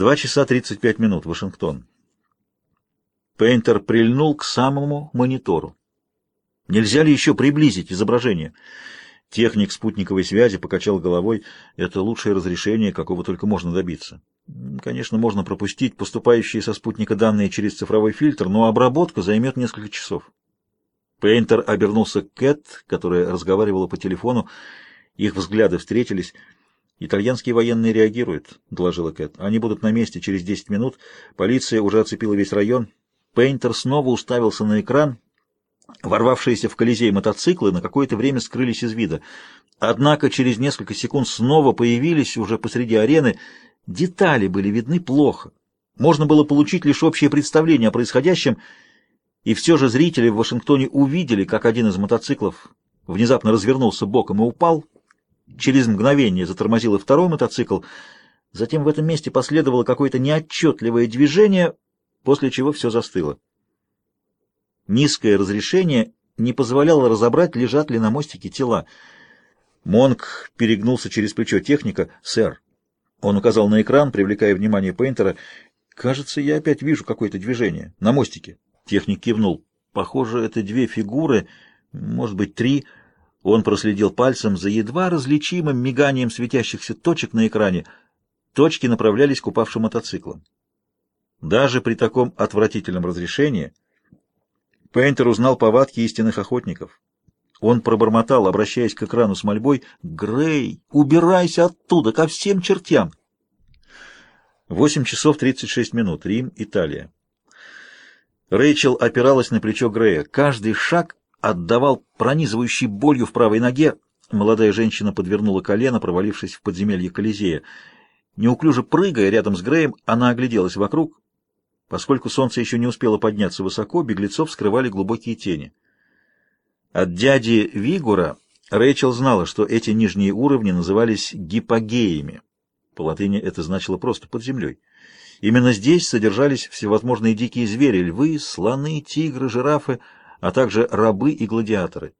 Два часа тридцать пять минут, Вашингтон. Пейнтер прильнул к самому монитору. Нельзя ли еще приблизить изображение? Техник спутниковой связи покачал головой. Это лучшее разрешение, какого только можно добиться. Конечно, можно пропустить поступающие со спутника данные через цифровой фильтр, но обработка займет несколько часов. Пейнтер обернулся к Кэт, которая разговаривала по телефону. Их взгляды встретились. «Итальянские военные реагируют», — доложила Кэт. «Они будут на месте через 10 минут. Полиция уже оцепила весь район». Пейнтер снова уставился на экран. Ворвавшиеся в Колизей мотоциклы на какое-то время скрылись из вида. Однако через несколько секунд снова появились уже посреди арены. Детали были видны плохо. Можно было получить лишь общее представление о происходящем, и все же зрители в Вашингтоне увидели, как один из мотоциклов внезапно развернулся боком и упал, Через мгновение затормозил и второй мотоцикл. Затем в этом месте последовало какое-то неотчетливое движение, после чего все застыло. Низкое разрешение не позволяло разобрать, лежат ли на мостике тела. Монк перегнулся через плечо техника. «Сэр». Он указал на экран, привлекая внимание Пейнтера. «Кажется, я опять вижу какое-то движение. На мостике». Техник кивнул. «Похоже, это две фигуры, может быть, три». Он проследил пальцем за едва различимым миганием светящихся точек на экране. Точки направлялись к упавшим мотоциклам. Даже при таком отвратительном разрешении Пейнтер узнал повадки истинных охотников. Он пробормотал, обращаясь к экрану с мольбой, «Грей, убирайся оттуда, ко всем чертям!» Восемь часов тридцать шесть минут. Рим, Италия. Рэйчел опиралась на плечо Грея. Каждый шаг отдавал пронизывающей болью в правой ноге. Молодая женщина подвернула колено, провалившись в подземелье Колизея. Неуклюже прыгая рядом с Греем, она огляделась вокруг. Поскольку солнце еще не успело подняться высоко, беглецов скрывали глубокие тени. От дяди Вигура Рэйчел знала, что эти нижние уровни назывались гипогеями. По латыни это значило просто под землей. Именно здесь содержались всевозможные дикие звери — львы, слоны, тигры, жирафы — а также рабы и гладиаторы.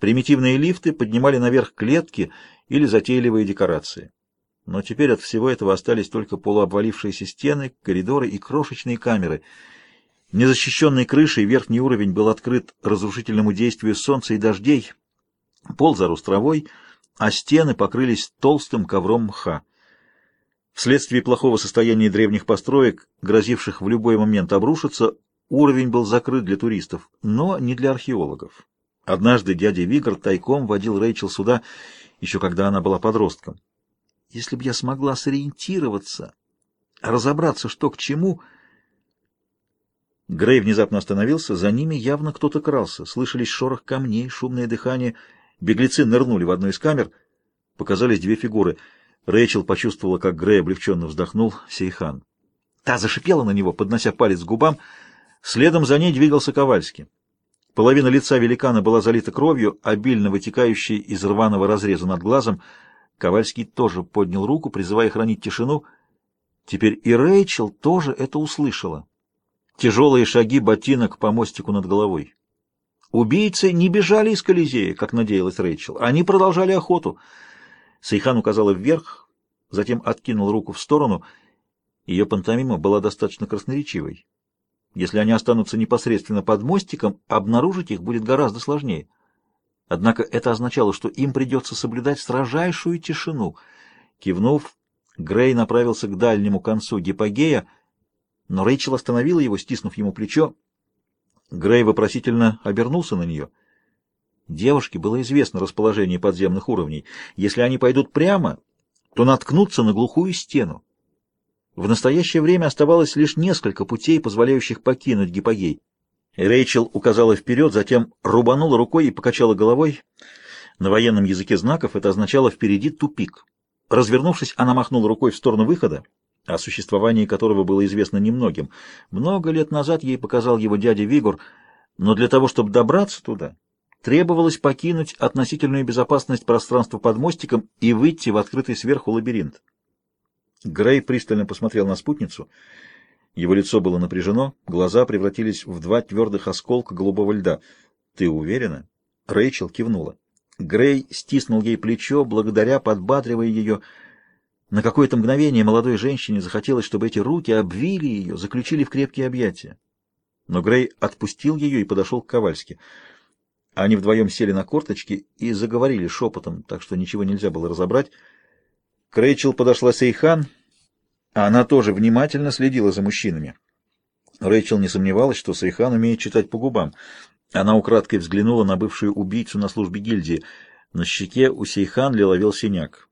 Примитивные лифты поднимали наверх клетки или затейливые декорации. Но теперь от всего этого остались только полуобвалившиеся стены, коридоры и крошечные камеры. Незащищенной крышей верхний уровень был открыт разрушительному действию солнца и дождей, пол зарос травой, а стены покрылись толстым ковром мха. Вследствие плохого состояния древних построек, грозивших в любой момент обрушиться, Уровень был закрыт для туристов, но не для археологов. Однажды дядя Вигр тайком водил Рэйчел сюда, еще когда она была подростком. Если бы я смогла сориентироваться, разобраться, что к чему... Грей внезапно остановился, за ними явно кто-то крался. Слышались шорох камней, шумное дыхание. Беглецы нырнули в одну из камер. Показались две фигуры. Рэйчел почувствовала, как Грей облегченно вздохнул. Сейхан. Та зашипела на него, поднося палец к губам — Следом за ней двигался Ковальский. Половина лица великана была залита кровью, обильно вытекающей из рваного разреза над глазом. Ковальский тоже поднял руку, призывая хранить тишину. Теперь и Рэйчел тоже это услышала. Тяжелые шаги ботинок по мостику над головой. Убийцы не бежали из Колизея, как надеялась Рэйчел. Они продолжали охоту. Сейхан указала вверх, затем откинул руку в сторону. Ее пантомима была достаточно красноречивой. Если они останутся непосредственно под мостиком, обнаружить их будет гораздо сложнее. Однако это означало, что им придется соблюдать строжайшую тишину. Кивнув, Грей направился к дальнему концу гипогея, но Рэйчел остановила его, стиснув ему плечо. Грей вопросительно обернулся на нее. Девушке было известно расположение подземных уровней. Если они пойдут прямо, то наткнутся на глухую стену. В настоящее время оставалось лишь несколько путей, позволяющих покинуть гипогей. Рэйчел указала вперед, затем рубанула рукой и покачала головой. На военном языке знаков это означало «впереди тупик». Развернувшись, она махнула рукой в сторону выхода, о существовании которого было известно немногим. Много лет назад ей показал его дядя Вигур, но для того, чтобы добраться туда, требовалось покинуть относительную безопасность пространства под мостиком и выйти в открытый сверху лабиринт. Грей пристально посмотрел на спутницу. Его лицо было напряжено, глаза превратились в два твердых осколка голубого льда. «Ты уверена?» Рэйчел кивнула. Грей стиснул ей плечо, благодаря, подбадривая ее. На какое-то мгновение молодой женщине захотелось, чтобы эти руки обвили ее, заключили в крепкие объятия. Но Грей отпустил ее и подошел к Ковальски. Они вдвоем сели на корточки и заговорили шепотом, так что ничего нельзя было разобрать. К Рэйчел подошла Сейхан, а она тоже внимательно следила за мужчинами. Рэйчел не сомневалась, что Сейхан умеет читать по губам. Она украдкой взглянула на бывшую убийцу на службе гильдии. На щеке у Сейхан лиловел синяк.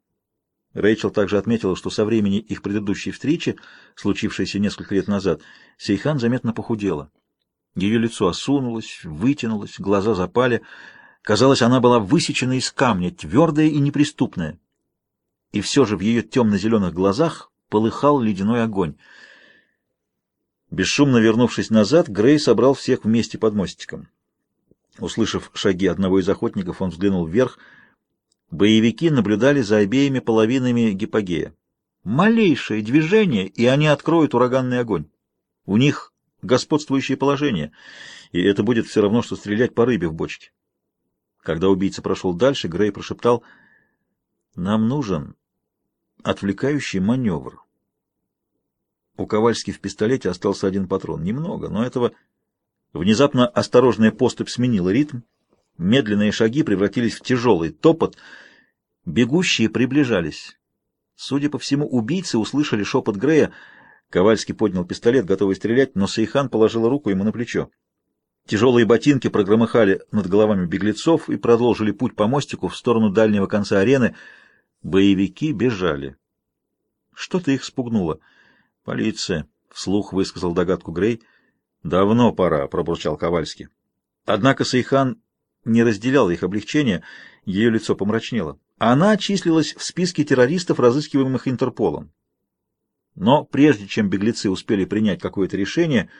Рэйчел также отметила, что со времени их предыдущей встречи, случившейся несколько лет назад, Сейхан заметно похудела. Ее лицо осунулось, вытянулось, глаза запали. Казалось, она была высечена из камня, твердая и неприступная. И все же в ее темно-зеленых глазах полыхал ледяной огонь. Бесшумно вернувшись назад, Грей собрал всех вместе под мостиком. Услышав шаги одного из охотников, он взглянул вверх — Боевики наблюдали за обеими половинами гипогея. Малейшее движение, и они откроют ураганный огонь. У них господствующее положение, и это будет все равно, что стрелять по рыбе в бочке. Когда убийца прошел дальше, Грей прошептал, «Нам нужен отвлекающий маневр». У Ковальски в пистолете остался один патрон. Немного, но этого... Внезапно осторожная поступь сменила ритм, Медленные шаги превратились в тяжелый топот. Бегущие приближались. Судя по всему, убийцы услышали шепот Грея. Ковальский поднял пистолет, готовый стрелять, но Сейхан положила руку ему на плечо. Тяжелые ботинки прогромыхали над головами беглецов и продолжили путь по мостику в сторону дальнего конца арены. Боевики бежали. Что-то их спугнуло. «Полиция», — вслух высказал догадку Грей. «Давно пора», — пробурчал Ковальский. Однако Сейхан не разделяла их облегчения, ее лицо помрачнело. Она числилась в списке террористов, разыскиваемых Интерполом. Но прежде чем беглецы успели принять какое-то решение,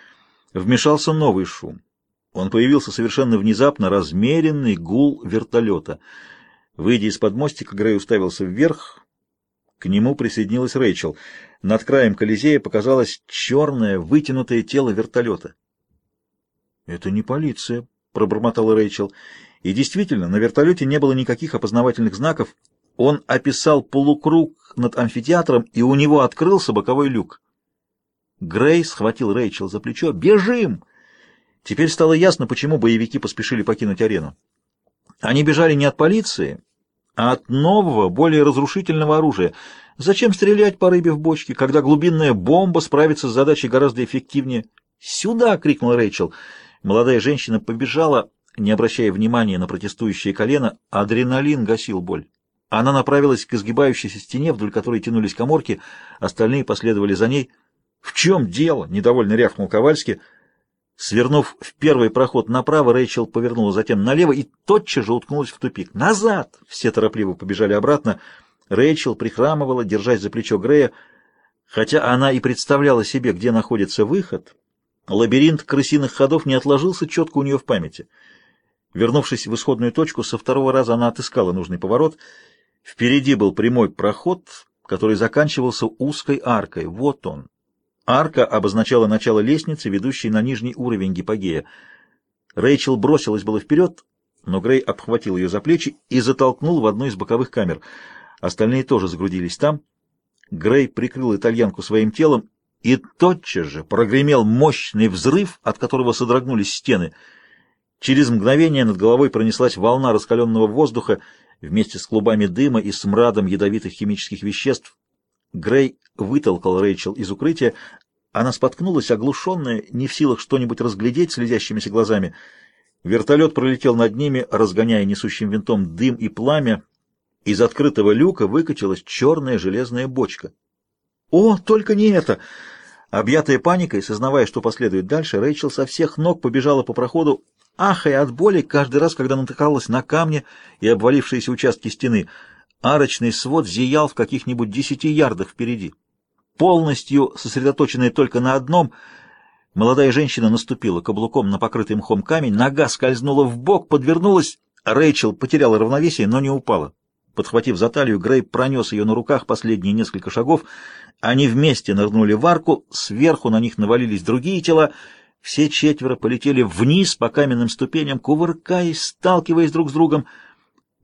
вмешался новый шум. Он появился совершенно внезапно, размеренный гул вертолета. Выйдя из-под мостика, Грей уставился вверх. К нему присоединилась Рэйчел. Над краем Колизея показалось черное, вытянутое тело вертолета. «Это не полиция», — пробормотала Рэйчел. И действительно, на вертолете не было никаких опознавательных знаков. Он описал полукруг над амфитеатром, и у него открылся боковой люк. Грей схватил Рэйчел за плечо. «Бежим!» Теперь стало ясно, почему боевики поспешили покинуть арену. Они бежали не от полиции, а от нового, более разрушительного оружия. Зачем стрелять по рыбе в бочке, когда глубинная бомба справится с задачей гораздо эффективнее? «Сюда!» — крикнул Рэйчел. Молодая женщина побежала, не обращая внимания на протестующие колено, адреналин гасил боль. Она направилась к изгибающейся стене, вдоль которой тянулись коморки, остальные последовали за ней. «В чем дело?» — недовольно рявкнул Ковальский. Свернув в первый проход направо, Рэйчел повернула затем налево и тотчас же уткнулась в тупик. «Назад!» — все торопливо побежали обратно. Рэйчел прихрамывала, держась за плечо Грея. Хотя она и представляла себе, где находится выход, Лабиринт крысиных ходов не отложился четко у нее в памяти. Вернувшись в исходную точку, со второго раза она отыскала нужный поворот. Впереди был прямой проход, который заканчивался узкой аркой. Вот он. Арка обозначала начало лестницы, ведущей на нижний уровень гипогея. Рэйчел бросилась было вперед, но Грей обхватил ее за плечи и затолкнул в одну из боковых камер. Остальные тоже загрудились там. Грей прикрыл итальянку своим телом и тотчас же прогремел мощный взрыв, от которого содрогнулись стены. Через мгновение над головой пронеслась волна раскаленного воздуха вместе с клубами дыма и смрадом ядовитых химических веществ. Грей вытолкал Рэйчел из укрытия. Она споткнулась, оглушенная, не в силах что-нибудь разглядеть слезящимися глазами. Вертолет пролетел над ними, разгоняя несущим винтом дым и пламя. Из открытого люка выкатилась черная железная бочка. «О, только не это!» Объятая паникой, сознавая, что последует дальше, Рэйчел со всех ног побежала по проходу, ахая от боли каждый раз, когда натыкалась на камни и обвалившиеся участки стены. Арочный свод зиял в каких-нибудь десяти ярдах впереди. Полностью сосредоточенная только на одном, молодая женщина наступила каблуком на покрытый мхом камень, нога скользнула в бок, подвернулась, Рэйчел потеряла равновесие, но не упала. Подхватив за талию, Грей пронес ее на руках последние несколько шагов. Они вместе нырнули в арку, сверху на них навалились другие тела. Все четверо полетели вниз по каменным ступеням, кувыркаясь, сталкиваясь друг с другом.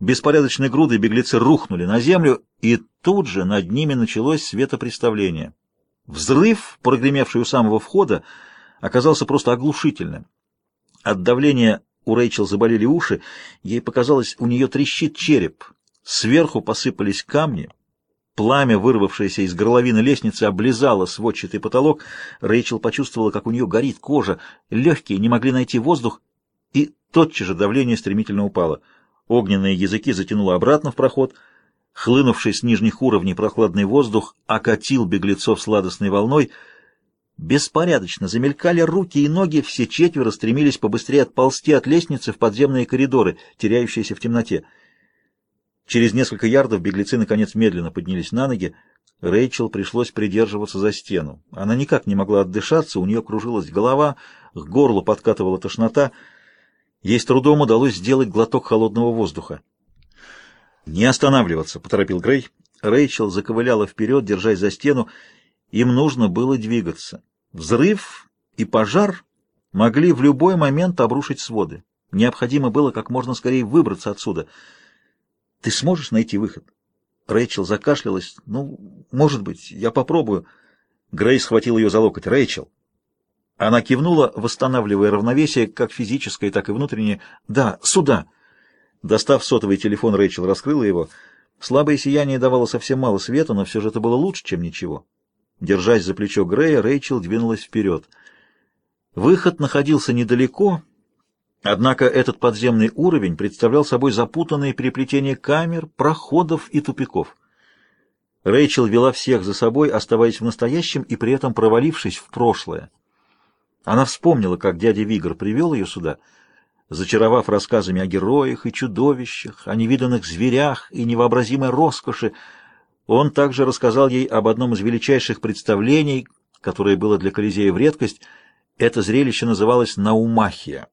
Беспорядочной грудой беглецы рухнули на землю, и тут же над ними началось светопреставление. Взрыв, прогремевший у самого входа, оказался просто оглушительным. От давления у Рэйчел заболели уши, ей показалось, у нее трещит череп. Сверху посыпались камни, пламя, вырвавшееся из горловины лестницы, облизало сводчатый потолок. Рэйчел почувствовала, как у нее горит кожа, легкие не могли найти воздух, и тотчас же давление стремительно упало. Огненные языки затянуло обратно в проход. Хлынувший с нижних уровней прохладный воздух окатил беглецов сладостной волной. Беспорядочно замелькали руки и ноги, все четверо стремились побыстрее отползти от лестницы в подземные коридоры, теряющиеся в темноте. Через несколько ярдов беглецы наконец медленно поднялись на ноги. Рэйчел пришлось придерживаться за стену. Она никак не могла отдышаться, у нее кружилась голова, к горлу подкатывала тошнота — Ей с трудом удалось сделать глоток холодного воздуха. «Не останавливаться», — поторопил Грей. Рэйчел заковыляла вперед, держась за стену. Им нужно было двигаться. Взрыв и пожар могли в любой момент обрушить своды. Необходимо было как можно скорее выбраться отсюда. «Ты сможешь найти выход?» Рэйчел закашлялась. «Ну, может быть, я попробую». Грей схватил ее за локоть. «Рэйчел, она кивнула, восстанавливая равновесие, как физическое, так и внутреннее. «Да, сюда!» Достав сотовый телефон, Рэйчел раскрыла его. Слабое сияние давало совсем мало света, но все же это было лучше, чем ничего. Держась за плечо Грея, Рэйчел двинулась вперед. Выход находился недалеко, однако этот подземный уровень представлял собой запутанные переплетения камер, проходов и тупиков. Рэйчел вела всех за собой, оставаясь в настоящем и при этом провалившись в прошлое. Она вспомнила, как дядя Вигр привел ее сюда, зачаровав рассказами о героях и чудовищах, о невиданных зверях и невообразимой роскоши. Он также рассказал ей об одном из величайших представлений, которое было для Колизея в редкость. Это зрелище называлось «Наумахия».